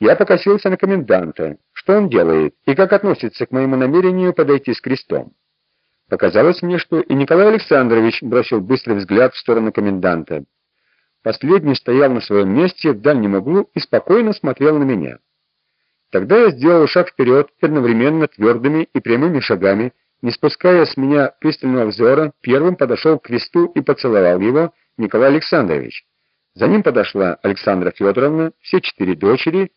Я покосился на коменданта, что он делает и как относится к моему намерению подойти с крестом. Показалось мне, что и Николай Александрович бросил быстрый взгляд в сторону коменданта. Последний стоял на своем месте в дальнем углу и спокойно смотрел на меня. Тогда я сделал шаг вперед, одновременно твердыми и прямыми шагами, не спуская с меня пристального взора, первым подошел к кресту и поцеловал его Николай Александрович. За ним подошла Александра Федоровна, все четыре дочери,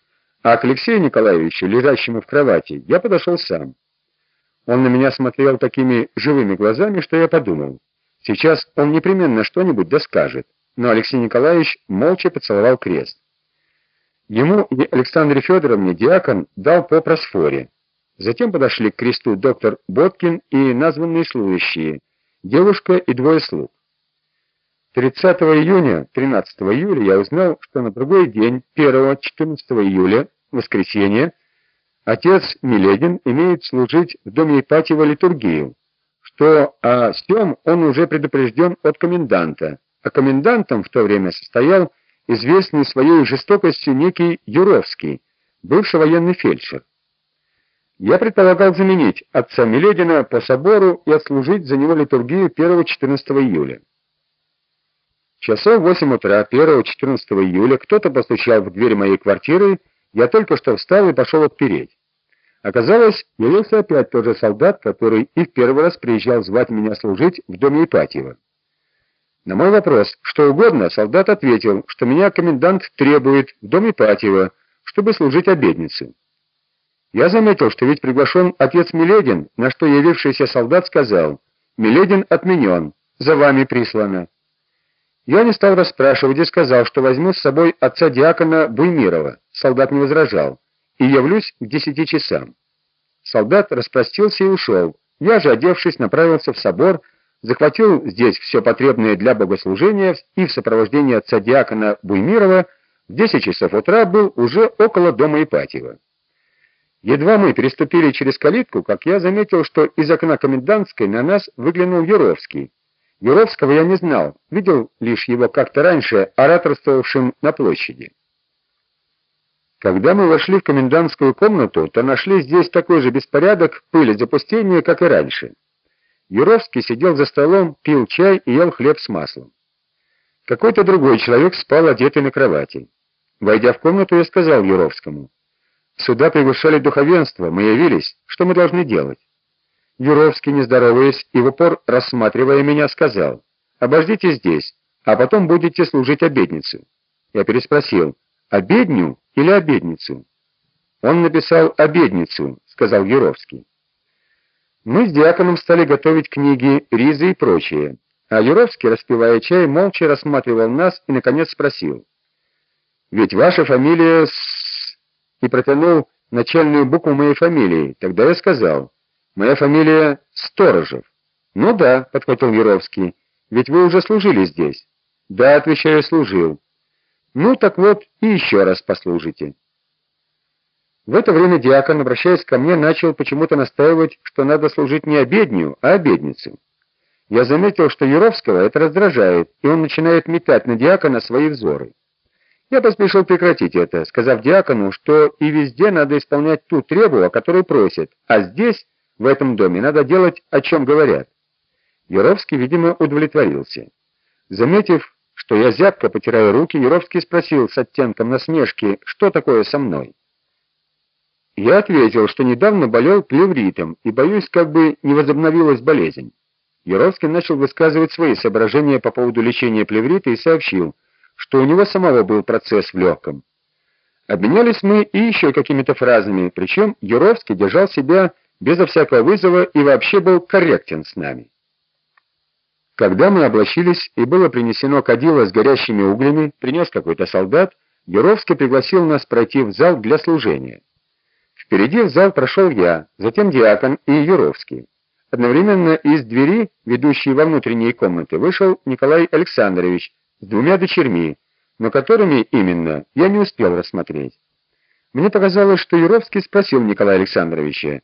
а к Алексею Николаевичу, лежащему в кровати, я подошел сам. Он на меня смотрел такими живыми глазами, что я подумал, сейчас он непременно что-нибудь доскажет, но Алексей Николаевич молча поцеловал крест. Ему и Александре Федоровне диакон дал по просфоре. Затем подошли к кресту доктор Боткин и названные служащие, девушка и двое слуг. 30 июня, 13 июля я узнал, что на другой день, 1-14 июля, воскресенье, отец Миледин имеет служить в доме Ипатьева литургию, что о сём он уже предупрежден от коменданта, а комендантом в то время состоял известный своей жестокостью некий Юровский, бывший военный фельдшер. Я предполагал заменить отца Миледина по собору и отслужить за него литургию 1-14 июля. Часов в 8 утра 1-14 июля кто-то постучал в дверь моей квартиры, я только что встал и пошел отпереть. Оказалось, явился опять тот же солдат, который и в первый раз приезжал звать меня служить в доме Ипатьева. На мой вопрос, что угодно, солдат ответил, что меня комендант требует в доме Ипатьева, чтобы служить обедницу. Я заметил, что ведь приглашен отец Миледин, на что явившийся солдат сказал: "Миледин отменен, за вами прислано". Я не стал расспрашивать и сказал, что возьму с собой отца диакона Буймирова. Солдат не возражал. И явлюсь к десяти часам. Солдат распростился и ушел. Я же, одевшись, направился в собор, захватил здесь все потребное для богослужения и в сопровождении отца диакона Буймирова в 10 часов утра был уже около дома Ипатьева. Едва мы переступили через калитку, как я заметил, что из окна комендантской на нас выглянул Юровский. Юровского я не знал, видел лишь его как-то раньше ораторствовавшим на площади. Когда мы вошли в комендантскую комнату, то нашли здесь такой же беспорядок, пыль и запустение, как и раньше. Юровский сидел за столом, пил чай и ел хлеб с маслом. Какой-то другой человек спал одетый на кровати. Войдя в комнату, я сказал Юровскому: "Сюда приглашали духовенство, мы явились. Что мы должны делать?" Юровский, не здороваясь и в упор рассматривая меня, сказал: "Обождите здесь, а потом будете служить обедницу". Я переспросил: "Обедню или обедницу?" Он написал обедницу, сказал Юровский. Мы с диаконом стали готовить книги, ризы и прочее. А Юровский, распивая чай, молча рассматривал нас и наконец спросил: "Ведь ваша фамилия с и протянул начальную букву моей фамилии. Тогда я сказал: Моя фамилия Сторожев. Ну да, подхватил Яровский. Ведь вы уже служили здесь. Да, отвечаю, служил. Ну так вот, и еще раз послужите. В это время диакон, обращаясь ко мне, начал почему-то настаивать, что надо служить не обедню, а обедницу. Я заметил, что Юровского это раздражает, и он начинает метать на диакона свои взоры. Я поспешил прекратить это, сказав диакону, что и везде надо исполнять ту требу, о которой просят, а здесь в этом доме надо делать, о чем говорят. Яровский, видимо, удовлетворился. Заметив, что я зябко потираю руки, Яровский спросил с оттенком насмешки, что такое со мной. Я ответил, что недавно болел плевритом и боюсь, как бы не возобновилась болезнь. Яровский начал высказывать свои соображения по поводу лечения плеврита и сообщил, что у него самого был процесс в легком. Обменялись мы и еще какими-то фразами, причем Юровский держал себя безо всякого вызова и вообще был корректен с нами. Когда мы облачились и было принесено кадило с горящими углями, принес какой-то солдат, Юровский пригласил нас пройти в зал для служения. Впереди в зал прошел я, затем диакон и Юровский. Одновременно из двери, ведущей во внутренние комнаты, вышел Николай Александрович с двумя дочерьми, но которыми именно я не успел рассмотреть. Мне показалось, что Юровский спросил Николая Александровича: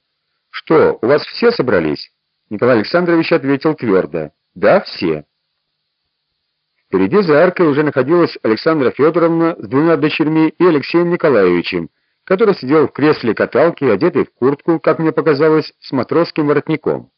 что, у вас все собрались? Николай Александрович ответил твердо: "Да, все". Впереди за аркой уже находилась Александра Федоровна с двумя дочерьми и Алексеем Николаевичем, который сидел в кресле каталки, одетый в куртку, как мне показалось, с матросским воротником.